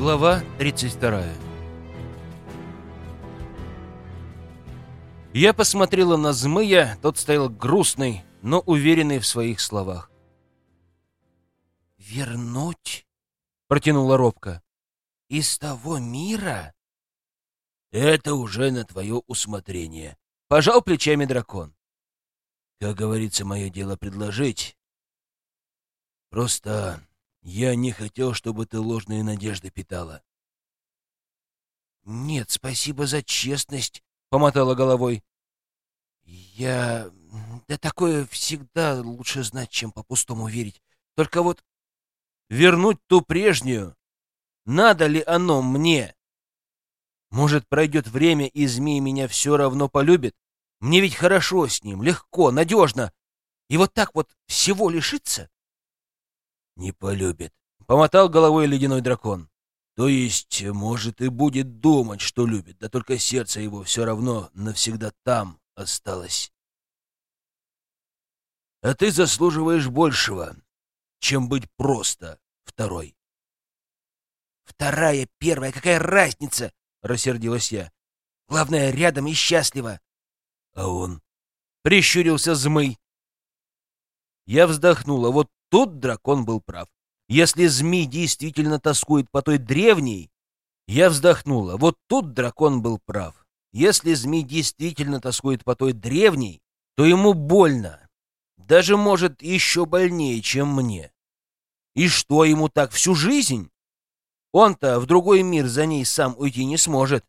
Глава 32 Я посмотрела на Змыя, тот стоял грустный, но уверенный в своих словах. «Вернуть?» — протянула робко. «Из того мира?» «Это уже на твое усмотрение», — пожал плечами дракон. «Как говорится, мое дело предложить. Просто я не хотел, чтобы ты ложные надежды питала». «Нет, спасибо за честность», — помотала головой. «Я... Да такое всегда лучше знать, чем по-пустому верить. Только вот вернуть ту прежнюю. Надо ли оно мне? Может, пройдет время, и змей меня все равно полюбит? Мне ведь хорошо с ним, легко, надежно. И вот так вот всего лишиться? Не полюбит, — помотал головой ледяной дракон. То есть, может, и будет думать, что любит, да только сердце его все равно навсегда там осталось. А ты заслуживаешь большего чем быть просто второй. «Вторая, первая, какая разница?» — рассердилась я. «Главное, рядом и счастливо». «А он?» — прищурился змый. Я вздохнула. Вот тут дракон был прав. Если змей действительно тоскует по той древней... Я вздохнула. Вот тут дракон был прав. Если змей действительно тоскует по той древней, то ему больно. Даже, может, еще больнее, чем мне. И что ему так всю жизнь? Он-то в другой мир за ней сам уйти не сможет.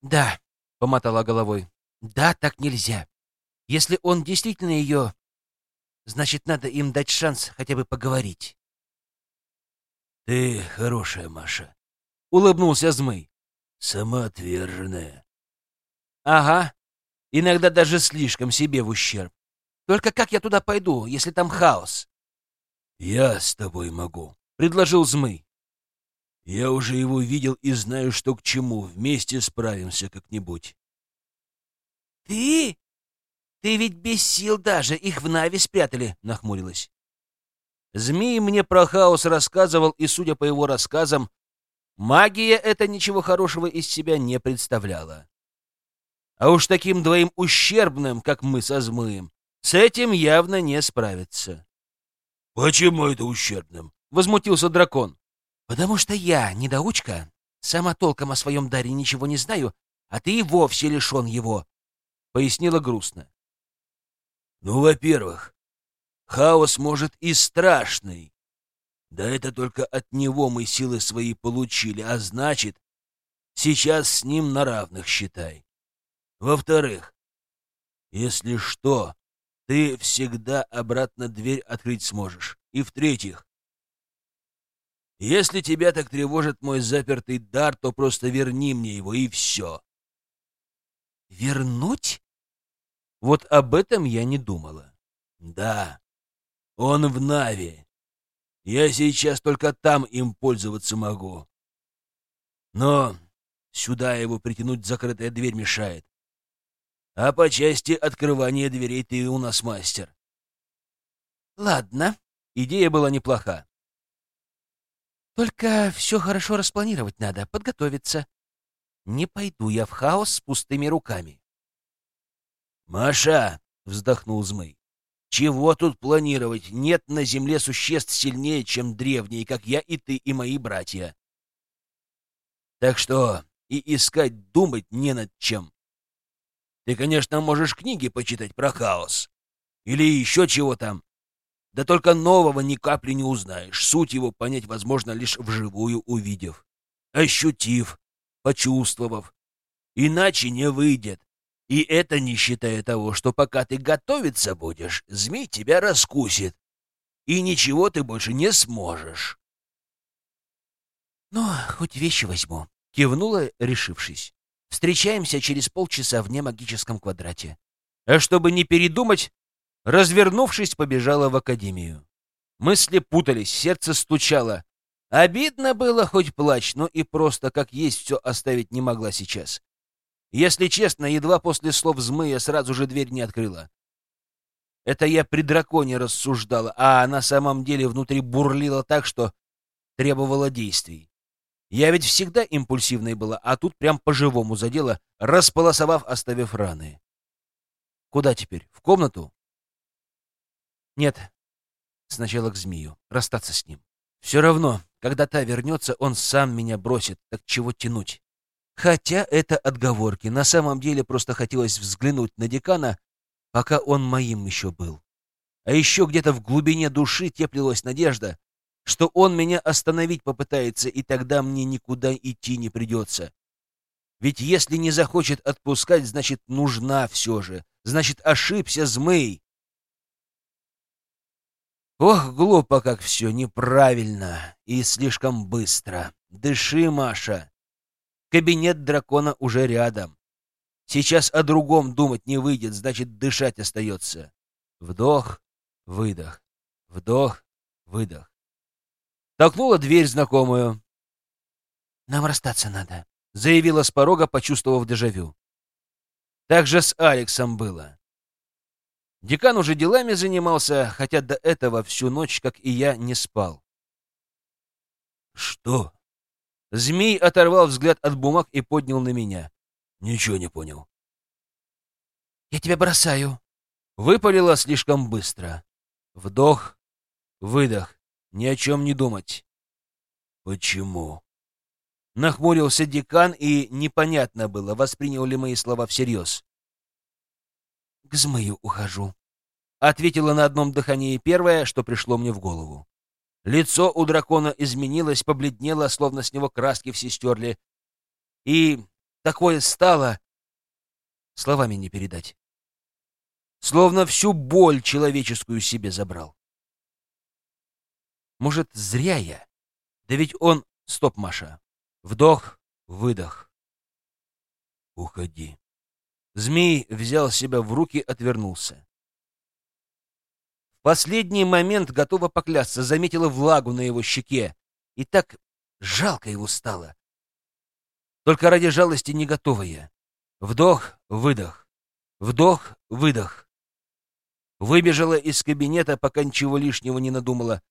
Да, помотала головой. Да, так нельзя. Если он действительно ее... Значит, надо им дать шанс хотя бы поговорить. Ты хорошая, Маша. Улыбнулся Змый. Самоотверженная. Ага. Иногда даже слишком себе в ущерб. Только как я туда пойду, если там хаос? Я с тобой могу, предложил Змый. Я уже его видел и знаю, что к чему. Вместе справимся как-нибудь. Ты? Ты ведь без сил даже, их в Нави спрятали, нахмурилась. Змей мне про хаос рассказывал, и, судя по его рассказам, магия это ничего хорошего из себя не представляла. А уж таким двоим ущербным, как мы со Змыем, с этим явно не справиться. «Почему это ущербным?» — возмутился дракон. «Потому что я, недоучка, сама толком о своем даре ничего не знаю, а ты и вовсе лишен его», — пояснила грустно. «Ну, во-первых, хаос может и страшный. Да это только от него мы силы свои получили, а значит, сейчас с ним на равных считай. Во-вторых, если что, ты всегда обратно дверь открыть сможешь. И в-третьих, если тебя так тревожит мой запертый дар, то просто верни мне его, и все. Вернуть? Вот об этом я не думала. Да, он в Нави. Я сейчас только там им пользоваться могу. Но сюда его притянуть закрытая дверь мешает. А по части открывания дверей ты у нас мастер. Ладно, идея была неплоха. Только все хорошо распланировать надо, подготовиться. Не пойду я в хаос с пустыми руками. «Маша!» — вздохнул Змый. «Чего тут планировать? Нет на земле существ сильнее, чем древние, как я и ты, и мои братья. Так что и искать думать не над чем. Ты, конечно, можешь книги почитать про хаос. Или еще чего там. Да только нового ни капли не узнаешь. Суть его понять возможно лишь вживую увидев, ощутив, почувствовав. Иначе не выйдет. И это не считая того, что пока ты готовиться будешь, змей тебя раскусит. И ничего ты больше не сможешь. «Ну, хоть вещи возьму», — кивнула, решившись. Встречаемся через полчаса в немагическом квадрате. А чтобы не передумать, развернувшись, побежала в академию. Мысли путались, сердце стучало. Обидно было, хоть плачь, но и просто как есть все оставить не могла сейчас. Если честно, едва после слов змея сразу же дверь не открыла. Это я при драконе рассуждала, а на самом деле внутри бурлила так, что требовала действий. Я ведь всегда импульсивной была, а тут прям по-живому задела, располосовав, оставив раны. Куда теперь? В комнату? Нет. Сначала к змею. Расстаться с ним. Все равно, когда та вернется, он сам меня бросит. Так чего тянуть? Хотя это отговорки. На самом деле просто хотелось взглянуть на декана, пока он моим еще был. А еще где-то в глубине души теплилась надежда, что он меня остановить попытается, и тогда мне никуда идти не придется. Ведь если не захочет отпускать, значит, нужна все же. Значит, ошибся Змей. Ох, глупо как все, неправильно и слишком быстро. Дыши, Маша. Кабинет дракона уже рядом. Сейчас о другом думать не выйдет, значит, дышать остается. Вдох, выдох, вдох, выдох. Толкнула дверь знакомую. «Нам расстаться надо», — заявила с порога, почувствовав дежавю. Так же с Алексом было. Декан уже делами занимался, хотя до этого всю ночь, как и я, не спал. «Что?» Змей оторвал взгляд от бумаг и поднял на меня. «Ничего не понял». «Я тебя бросаю», — выпалила слишком быстро. Вдох, выдох. Ни о чем не думать. Почему? Нахмурился декан, и непонятно было, воспринял ли мои слова всерьез. К змею ухожу. Ответила на одном дыхании первое, что пришло мне в голову. Лицо у дракона изменилось, побледнело, словно с него краски все стерли. И такое стало... Словами не передать. Словно всю боль человеческую себе забрал. Может, зря я? Да ведь он... Стоп, Маша. Вдох, выдох. Уходи. Змей взял себя в руки, отвернулся. Последний момент, готова поклясться, заметила влагу на его щеке. И так жалко его стало. Только ради жалости не готова я. Вдох, выдох. Вдох, выдох. Выбежала из кабинета, пока ничего лишнего не надумала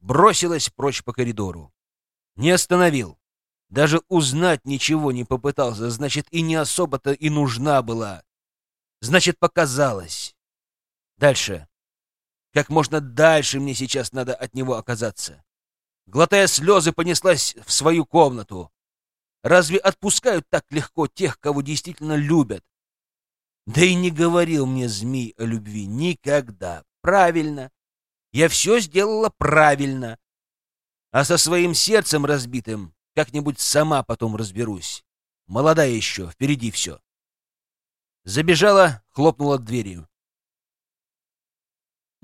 бросилась прочь по коридору. Не остановил. Даже узнать ничего не попытался, значит, и не особо-то и нужна была. Значит, показалось. Дальше. Как можно дальше мне сейчас надо от него оказаться. Глотая слезы, понеслась в свою комнату. Разве отпускают так легко тех, кого действительно любят? Да и не говорил мне змей о любви никогда. Правильно. Я все сделала правильно. А со своим сердцем разбитым как-нибудь сама потом разберусь. Молодая еще, впереди все. Забежала, хлопнула дверью.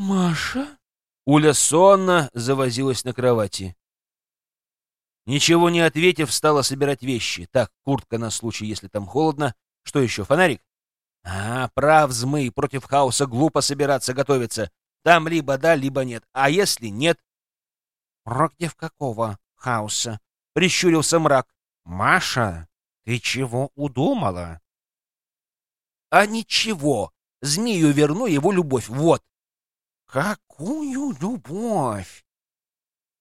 «Маша?» Уля сонно завозилась на кровати. Ничего не ответив, стала собирать вещи. Так, куртка на случай, если там холодно. Что еще, фонарик? А, прав, змый, против хаоса глупо собираться, готовиться. Там либо да, либо нет. А если нет? Против какого хаоса? Прищурился мрак. Маша, ты чего удумала? А ничего. Змею верну его любовь. Вот. Какую любовь?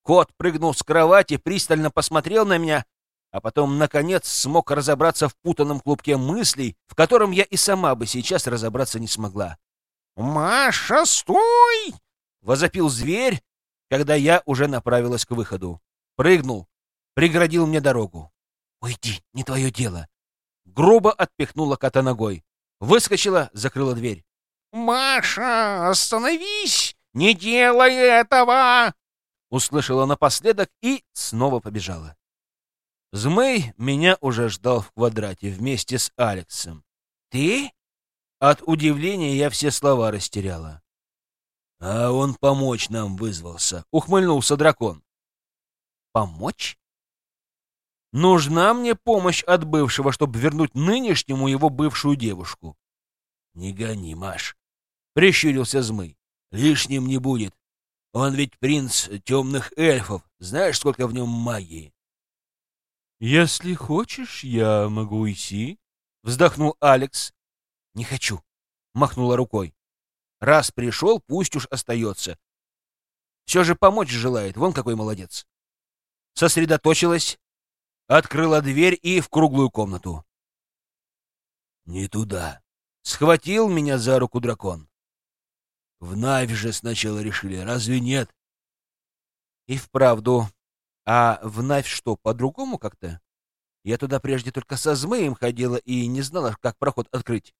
Кот прыгнул с кровати, пристально посмотрел на меня, а потом, наконец, смог разобраться в путанном клубке мыслей, в котором я и сама бы сейчас разобраться не смогла. «Маша, стой!» — возопил зверь, когда я уже направилась к выходу. Прыгнул, преградил мне дорогу. «Уйди, не твое дело!» Грубо отпихнула кота ногой. Выскочила, закрыла дверь. «Маша, остановись! Не делай этого!» Услышала напоследок и снова побежала. Змей меня уже ждал в квадрате вместе с Алексом. «Ты?» От удивления я все слова растеряла. «А он помочь нам вызвался», — ухмыльнулся дракон. «Помочь?» «Нужна мне помощь от бывшего, чтобы вернуть нынешнему его бывшую девушку». «Не гони, Маш», — прищурился Змый. «Лишним не будет. Он ведь принц темных эльфов. Знаешь, сколько в нем магии?» «Если хочешь, я могу идти», — вздохнул Алекс. «Не хочу», — махнула рукой. «Раз пришел, пусть уж остается. Все же помочь желает, вон какой молодец». Сосредоточилась, открыла дверь и в круглую комнату. «Не туда!» — схватил меня за руку дракон. «В Навь же сначала решили, разве нет?» И вправду. А в Навь что, по-другому как-то? Я туда прежде только со змеем ходила и не знала, как проход открыть.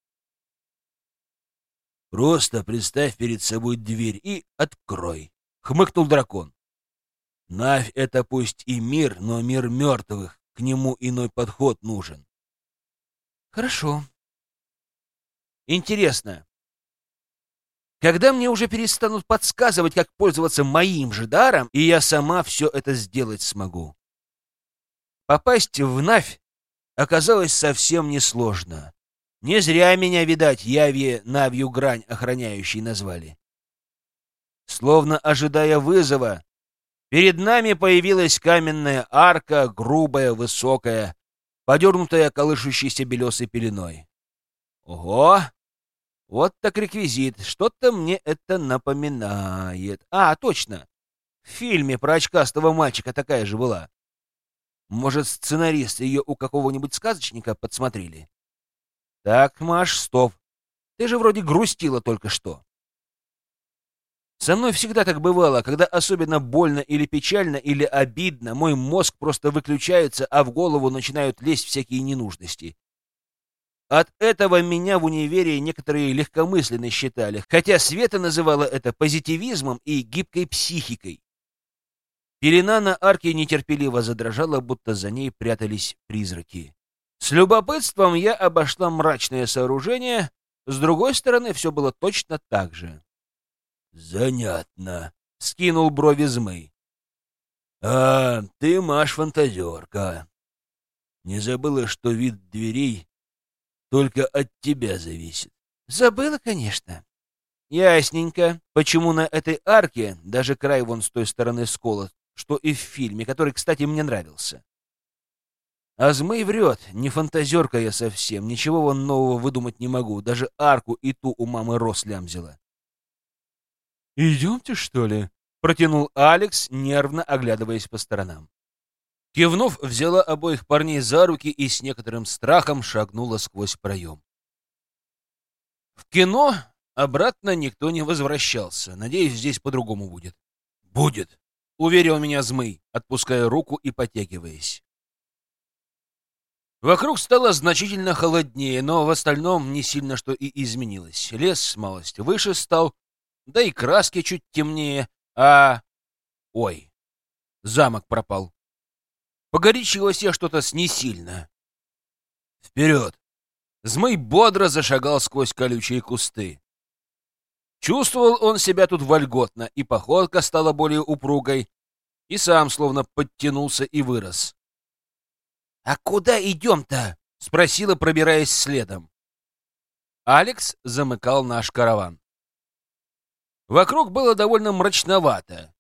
«Просто представь перед собой дверь и открой», — хмыкнул дракон. «Навь — это пусть и мир, но мир мертвых, к нему иной подход нужен». «Хорошо. Интересно, когда мне уже перестанут подсказывать, как пользоваться моим же даром, и я сама все это сделать смогу?» Попасть в Навь оказалось совсем несложно. Не зря меня, видать, Яви Навью грань охраняющей назвали. Словно ожидая вызова, перед нами появилась каменная арка, грубая, высокая, подернутая колышущейся белесой пеленой. Ого! Вот так реквизит. Что-то мне это напоминает. А, точно. В фильме про очкастого мальчика такая же была. Может, сценарист ее у какого-нибудь сказочника подсмотрели? Так, Маш, стоп. Ты же вроде грустила только что. Со мной всегда так бывало, когда особенно больно или печально, или обидно, мой мозг просто выключается, а в голову начинают лезть всякие ненужности. От этого меня в универе некоторые легкомысленно считали, хотя Света называла это позитивизмом и гибкой психикой. Пелена на арке нетерпеливо задрожала, будто за ней прятались призраки. С любопытством я обошла мрачное сооружение, с другой стороны все было точно так же. «Занятно», — скинул брови Змей. «А, ты, Маш, фантазерка. Не забыла, что вид дверей только от тебя зависит?» «Забыла, конечно». «Ясненько, почему на этой арке даже край вон с той стороны скола, что и в фильме, который, кстати, мне нравился. А Змей врет, не фантазерка я совсем, ничего вон нового выдумать не могу, даже арку и ту у мамы Рос лямзила. «Идемте, что ли?» — протянул Алекс, нервно оглядываясь по сторонам. Кивнув, взяла обоих парней за руки и с некоторым страхом шагнула сквозь проем. В кино обратно никто не возвращался. Надеюсь, здесь по-другому будет. «Будет», — уверил меня Змей, отпуская руку и потягиваясь. Вокруг стало значительно холоднее, но в остальном не сильно что и изменилось. Лес малость выше стал, да и краски чуть темнее, а... Ой, замок пропал. Погорячилось я что-то с несильно. Вперед! Змей бодро зашагал сквозь колючие кусты. Чувствовал он себя тут вольготно, и походка стала более упругой, и сам словно подтянулся и вырос. «А куда идем-то?» — спросила, пробираясь следом. Алекс замыкал наш караван. Вокруг было довольно мрачновато.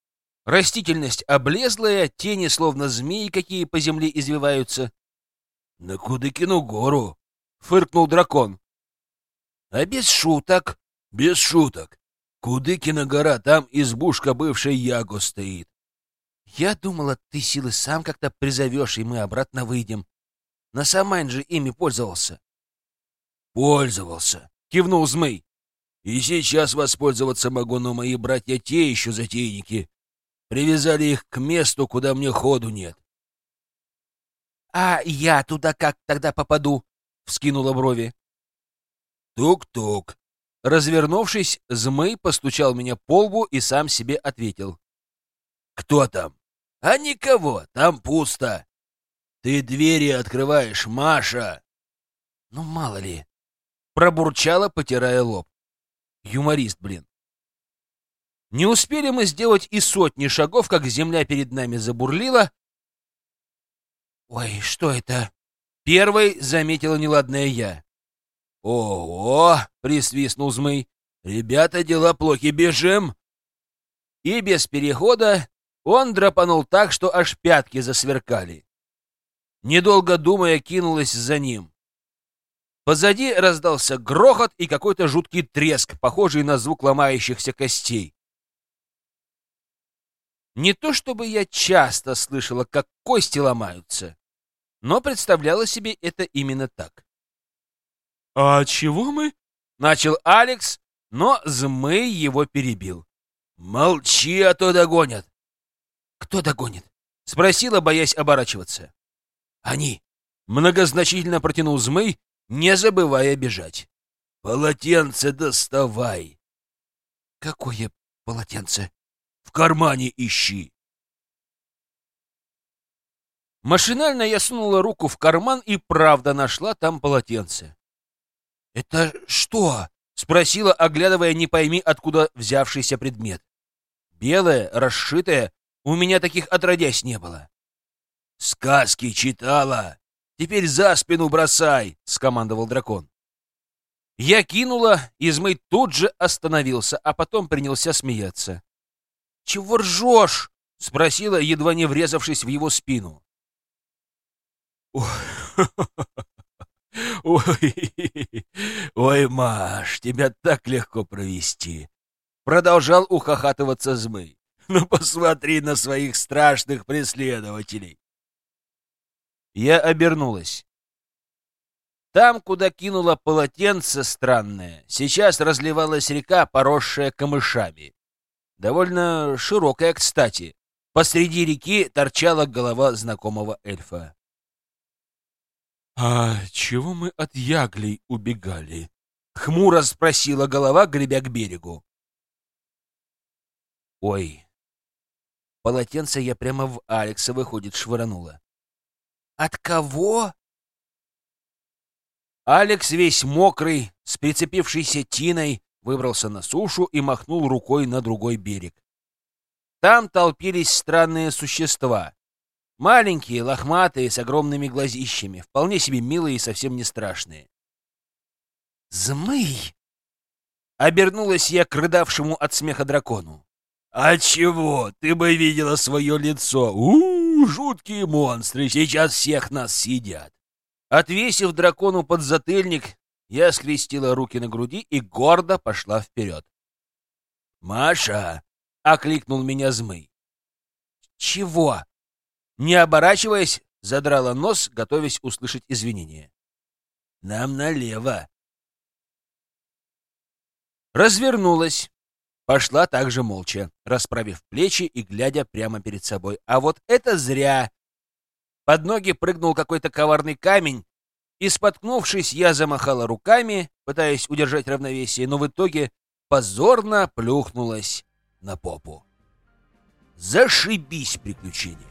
Растительность облезлая, тени словно змеи, какие по земле извиваются. — На Кудыкину гору! — фыркнул дракон. — А без шуток? — Без шуток. Кудыкина гора, там избушка бывшей Яго стоит. Я думала, ты силы сам как-то призовешь, и мы обратно выйдем. На Самайн же ими пользовался. Пользовался, кивнул Змей. И сейчас воспользоваться могу, но мои братья те еще затейники. Привязали их к месту, куда мне ходу нет. А я туда как тогда попаду? Вскинула брови. Тук-тук. Развернувшись, Змей постучал меня по лбу и сам себе ответил. «Кто там?» «А никого, там пусто. Ты двери открываешь, Маша!» «Ну, мало ли!» Пробурчала, потирая лоб. Юморист, блин. Не успели мы сделать и сотни шагов, как земля перед нами забурлила. «Ой, что это?» Первой заметила неладное я. «Ого!» — присвистнул Змей. «Ребята, дела плохи, бежим!» И без перехода он драпанул так, что аж пятки засверкали. Недолго думая, кинулась за ним. Позади раздался грохот и какой-то жуткий треск, похожий на звук ломающихся костей. Не то чтобы я часто слышала, как кости ломаются, но представляла себе это именно так. «А чего мы?» — начал Алекс, но Змей его перебил. «Молчи, а то догонят!» «Кто догонит?» — спросила, боясь оборачиваться. «Они!» — многозначительно протянул Змей, не забывая бежать. «Полотенце доставай!» «Какое полотенце?» «В кармане ищи!» Машинально я сунула руку в карман и правда нашла там полотенце. «Это что?» — спросила, оглядывая не пойми откуда взявшийся предмет. «Белое, расшитое, у меня таких отродясь не было». «Сказки читала! Теперь за спину бросай!» — скомандовал дракон. Я кинула, Измей тут же остановился, а потом принялся смеяться. «Чего ржешь?» — спросила, едва не врезавшись в его спину. «Ой, ой, Маш, тебя так легко провести!» Продолжал ухахатываться Змей. «Ну посмотри на своих страшных преследователей!» Я обернулась. Там, куда кинула полотенце странное, сейчас разливалась река, поросшая камышами. Довольно широкая, кстати. Посреди реки торчала голова знакомого эльфа. «А чего мы от яглей убегали?» — хмуро спросила голова, гребя к берегу. «Ой, полотенце я прямо в Алекса, выходит, швырнула». «От кого?» Алекс, весь мокрый, с прицепившейся тиной, выбрался на сушу и махнул рукой на другой берег. Там толпились странные существа. Маленькие, лохматые, с огромными глазищами, вполне себе милые и совсем не страшные. «Змый!» — обернулась я к рыдавшему от смеха дракону. «А чего? Ты бы видела свое лицо! у, -у, жуткие монстры! Сейчас всех нас съедят!» Отвесив дракону подзатыльник, я скрестила руки на груди и гордо пошла вперед. «Маша!» — окликнул меня Змый. «Чего?» Не оборачиваясь, задрала нос, готовясь услышать извинения. «Нам налево». Развернулась. Пошла также молча, расправив плечи и глядя прямо перед собой. А вот это зря. Под ноги прыгнул какой-то коварный камень, и, споткнувшись, я замахала руками, пытаясь удержать равновесие, но в итоге позорно плюхнулась на попу. Зашибись приключения!